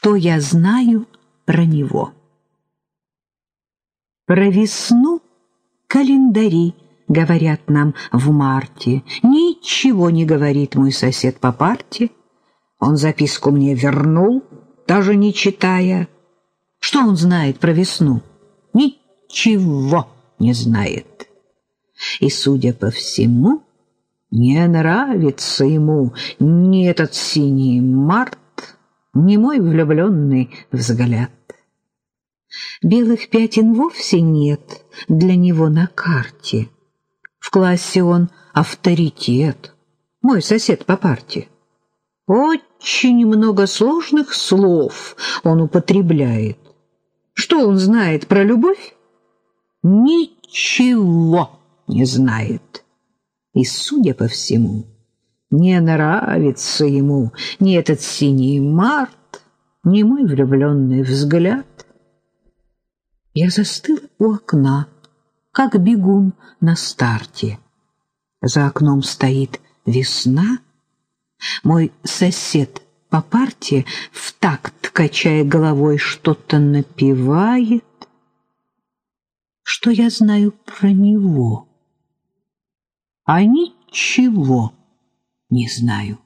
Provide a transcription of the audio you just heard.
Что я знаю про него? Про весну календари говорят нам в марте. Ничего не говорит мой сосед по парте. Он записку мне вернул, даже не читая. Что он знает про весну? Ничего не знает. И, судя по всему, не нравится ему ни этот синий март, ни мой влюбленный взгляд. Белых пятен вовсе нет для него на карте. В классе он авторитет, мой сосед по парте. Очень много сложных слов он употребляет. Что он знает про любовь? Ничего не знает. И, судя по всему, не нравится ему ни этот синий март, ни мой влюбленный взгляд. Я застыл у окна, как бегун на старте. За окном стоит весна. Мой сосед по парте в такт, качая головой, что-то напевает. Что я знаю про него? А ничего не знаю.